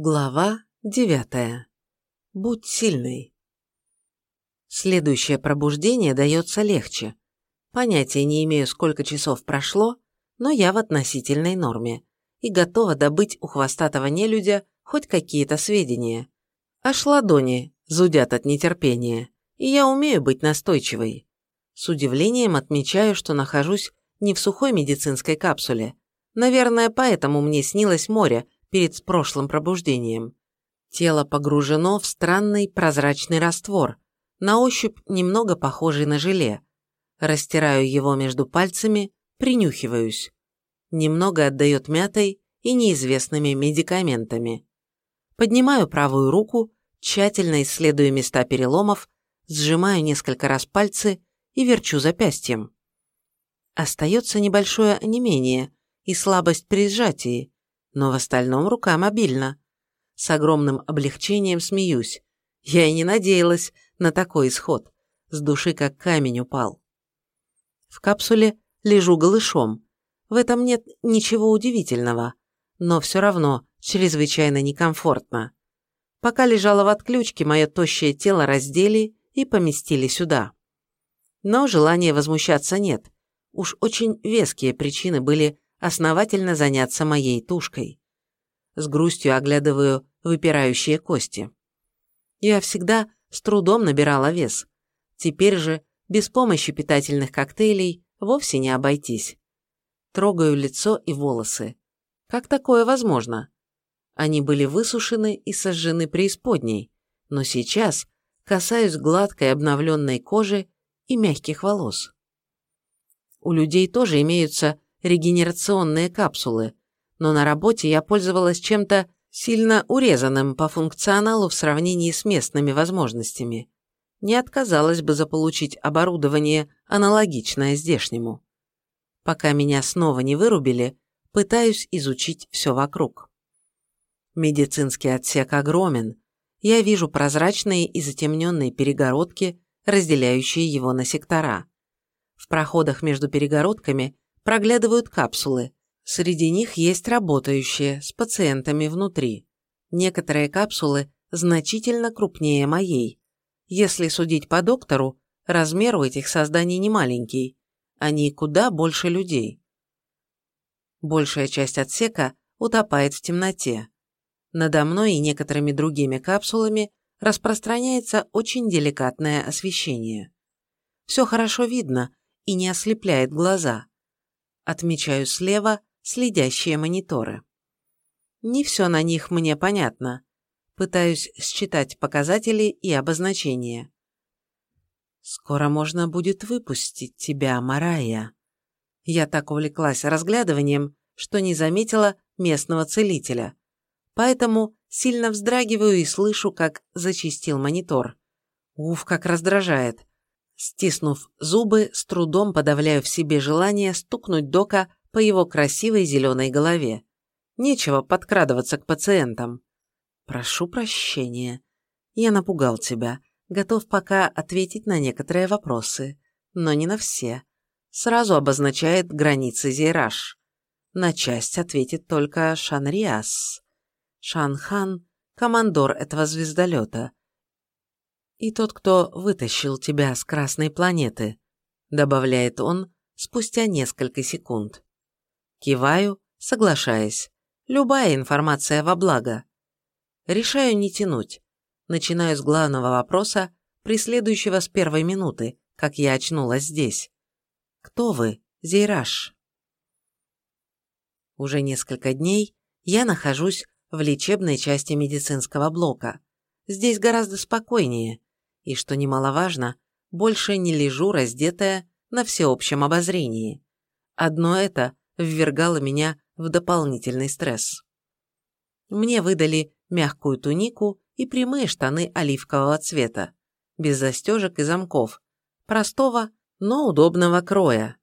Глава девятая. Будь сильной. Следующее пробуждение дается легче. Понятия не имею, сколько часов прошло, но я в относительной норме и готова добыть у хвостатого нелюдя хоть какие-то сведения. Аж ладони зудят от нетерпения, и я умею быть настойчивой. С удивлением отмечаю, что нахожусь не в сухой медицинской капсуле. Наверное, поэтому мне снилось море, перед прошлым пробуждением. Тело погружено в странный прозрачный раствор, на ощупь немного похожий на желе. Растираю его между пальцами, принюхиваюсь. Немного отдает мятой и неизвестными медикаментами. Поднимаю правую руку, тщательно исследую места переломов, сжимаю несколько раз пальцы и верчу запястьем. Остается небольшое онемение и слабость при сжатии, но в остальном рука мобильна. С огромным облегчением смеюсь. Я и не надеялась на такой исход. С души как камень упал. В капсуле лежу голышом. В этом нет ничего удивительного, но все равно чрезвычайно некомфортно. Пока лежала в отключке, мое тощее тело раздели и поместили сюда. Но желания возмущаться нет. Уж очень веские причины были основательно заняться моей тушкой. С грустью оглядываю выпирающие кости. Я всегда с трудом набирала вес. Теперь же без помощи питательных коктейлей вовсе не обойтись. Трогаю лицо и волосы. Как такое возможно? Они были высушены и сожжены преисподней, но сейчас касаюсь гладкой обновленной кожи и мягких волос. У людей тоже имеются регенерационные капсулы, но на работе я пользовалась чем-то сильно урезанным по функционалу в сравнении с местными возможностями. Не отказалась бы заполучить оборудование, аналогичное здешнему. Пока меня снова не вырубили, пытаюсь изучить все вокруг. Медицинский отсек огромен. Я вижу прозрачные и затемненные перегородки, разделяющие его на сектора. В проходах между перегородками проглядывают капсулы. Среди них есть работающие, с пациентами внутри. Некоторые капсулы значительно крупнее моей. Если судить по доктору, размер у этих созданий не маленький. Они куда больше людей. Большая часть отсека утопает в темноте. Надо мной и некоторыми другими капсулами распространяется очень деликатное освещение. Все хорошо видно и не ослепляет глаза. Отмечаю слева следящие мониторы. Не все на них мне понятно. Пытаюсь считать показатели и обозначения. «Скоро можно будет выпустить тебя, Марая». Я так увлеклась разглядыванием, что не заметила местного целителя. Поэтому сильно вздрагиваю и слышу, как зачистил монитор. Уф, как раздражает. Стиснув зубы, с трудом подавляю в себе желание стукнуть Дока по его красивой зеленой голове. Нечего подкрадываться к пациентам. Прошу прощения. Я напугал тебя. Готов пока ответить на некоторые вопросы, но не на все. Сразу обозначает границы Зейраж. На часть ответит только Шанриас. Шанхан – командор этого звездолета – и тот, кто вытащил тебя с Красной планеты», добавляет он спустя несколько секунд. Киваю, соглашаясь. Любая информация во благо. Решаю не тянуть. Начинаю с главного вопроса, преследующего с первой минуты, как я очнулась здесь. Кто вы, Зейраш? Уже несколько дней я нахожусь в лечебной части медицинского блока. Здесь гораздо спокойнее, и, что немаловажно, больше не лежу раздетая на всеобщем обозрении. Одно это ввергало меня в дополнительный стресс. Мне выдали мягкую тунику и прямые штаны оливкового цвета, без застежек и замков, простого, но удобного кроя,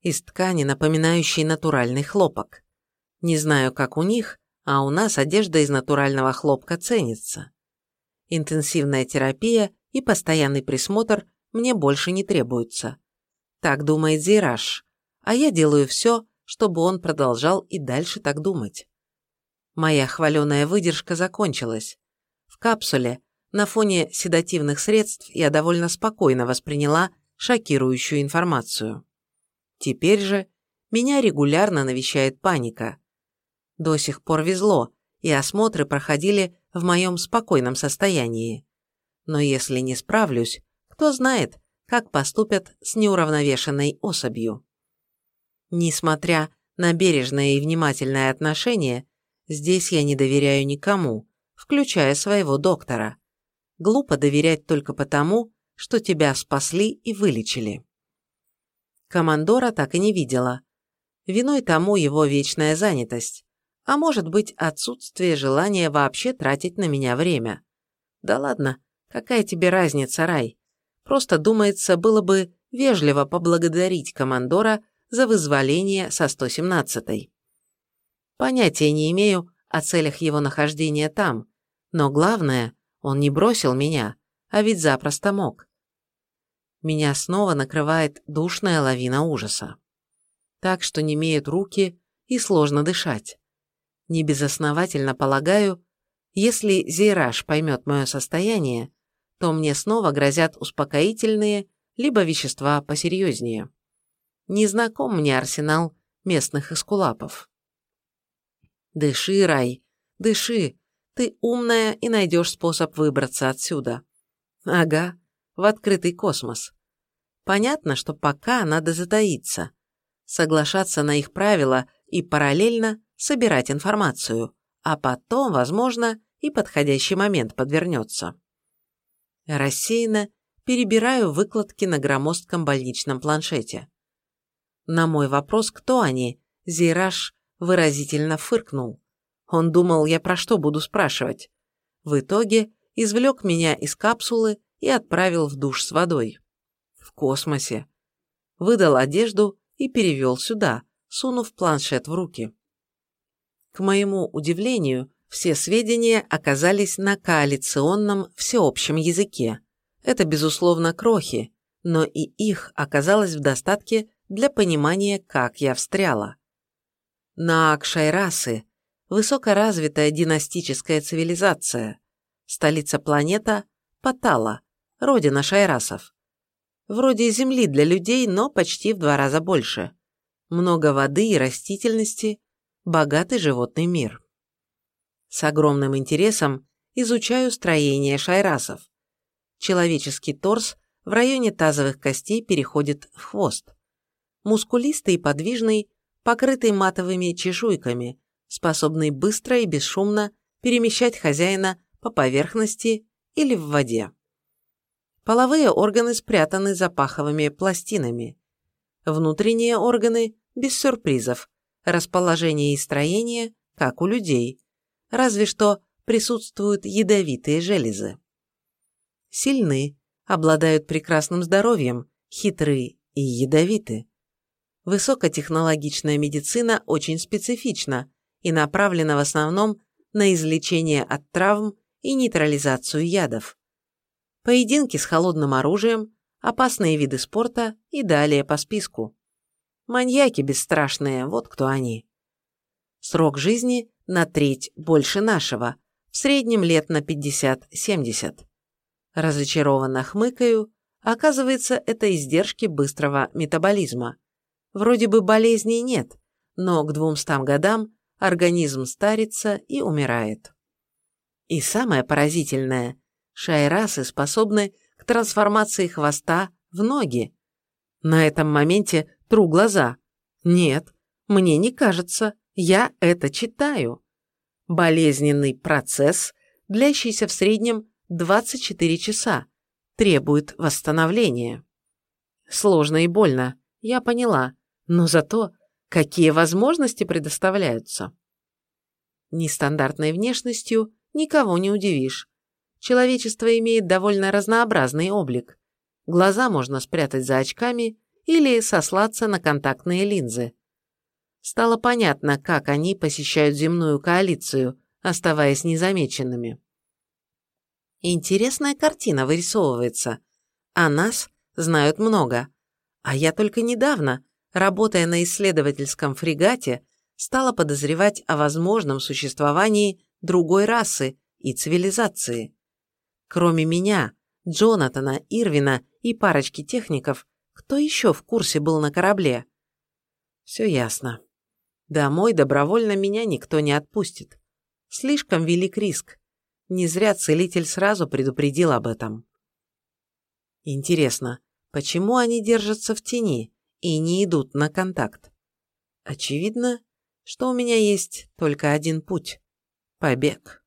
из ткани, напоминающей натуральный хлопок. Не знаю, как у них, а у нас одежда из натурального хлопка ценится. Интенсивная терапия и постоянный присмотр мне больше не требуются. Так думает Зираж, а я делаю все, чтобы он продолжал и дальше так думать. Моя хваленая выдержка закончилась. В капсуле, на фоне седативных средств, я довольно спокойно восприняла шокирующую информацию. Теперь же меня регулярно навещает паника. До сих пор везло, и осмотры проходили в моем спокойном состоянии. Но если не справлюсь, кто знает, как поступят с неуравновешенной особью. Несмотря на бережное и внимательное отношение, здесь я не доверяю никому, включая своего доктора. Глупо доверять только потому, что тебя спасли и вылечили. Командора так и не видела. Виной тому его вечная занятость, а может быть отсутствие желания вообще тратить на меня время. Да ладно, какая тебе разница, Рай? Просто, думается, было бы вежливо поблагодарить командора за вызволение со 117-й. Понятия не имею о целях его нахождения там, но главное, он не бросил меня, а ведь запросто мог. Меня снова накрывает душная лавина ужаса. Так что не имеют руки и сложно дышать. Небезосновательно полагаю, если Зейраж поймет мое состояние, то мне снова грозят успокоительные, либо вещества посерьезнее. Не знаком мне арсенал местных эскулапов. Дыши, Рай, дыши. Ты умная и найдешь способ выбраться отсюда. Ага, в открытый космос. Понятно, что пока надо затаиться, соглашаться на их правила и параллельно собирать информацию, а потом, возможно, и подходящий момент подвернется. Рассеянно перебираю выкладки на громоздком больничном планшете. На мой вопрос, кто они, Зейраж выразительно фыркнул. Он думал, я про что буду спрашивать. В итоге извлек меня из капсулы и отправил в душ с водой. В космосе. Выдал одежду и перевел сюда, сунув планшет в руки. К моему удивлению, все сведения оказались на коалиционном всеобщем языке. Это, безусловно, крохи, но и их оказалось в достатке для понимания, как я встряла. Наак Шайрасы – высокоразвитая династическая цивилизация, столица планета – Патала, родина шайрасов. Вроде Земли для людей, но почти в два раза больше. Много воды и растительности, богатый животный мир. С огромным интересом изучаю строение шайрасов. Человеческий торс в районе тазовых костей переходит в хвост. Мускулистый и подвижный, покрытый матовыми чешуйками, способный быстро и бесшумно перемещать хозяина по поверхности или в воде. Половые органы спрятаны за паховыми пластинами. Внутренние органы без сюрпризов, расположение и строение, как у людей, разве что присутствуют ядовитые железы. Сильны, обладают прекрасным здоровьем, хитры и ядовиты. Высокотехнологичная медицина очень специфична и направлена в основном на излечение от травм и нейтрализацию ядов. Поединки с холодным оружием, опасные виды спорта и далее по списку. Маньяки бесстрашные, вот кто они. Срок жизни на треть больше нашего, в среднем лет на 50-70. Разочарованно хмыкаю, оказывается, это издержки быстрого метаболизма. Вроде бы болезней нет, но к 200 годам организм старится и умирает. И самое поразительное, шайрасы способны к трансформации хвоста в ноги. На этом моменте тру глаза. Нет, мне не кажется, я это читаю. Болезненный процесс, длящийся в среднем 24 часа, требует восстановления. Сложно и больно, я поняла, но зато какие возможности предоставляются. Нестандартной внешностью никого не удивишь. Человечество имеет довольно разнообразный облик. Глаза можно спрятать за очками или сослаться на контактные линзы. Стало понятно, как они посещают земную коалицию, оставаясь незамеченными. Интересная картина вырисовывается. О нас знают много. А я только недавно, работая на исследовательском фрегате, стала подозревать о возможном существовании другой расы и цивилизации. Кроме меня, Джонатана, Ирвина и парочки техников, кто еще в курсе был на корабле? Все ясно. Домой добровольно меня никто не отпустит. Слишком велик риск. Не зря целитель сразу предупредил об этом. Интересно, почему они держатся в тени и не идут на контакт? Очевидно, что у меня есть только один путь – побег.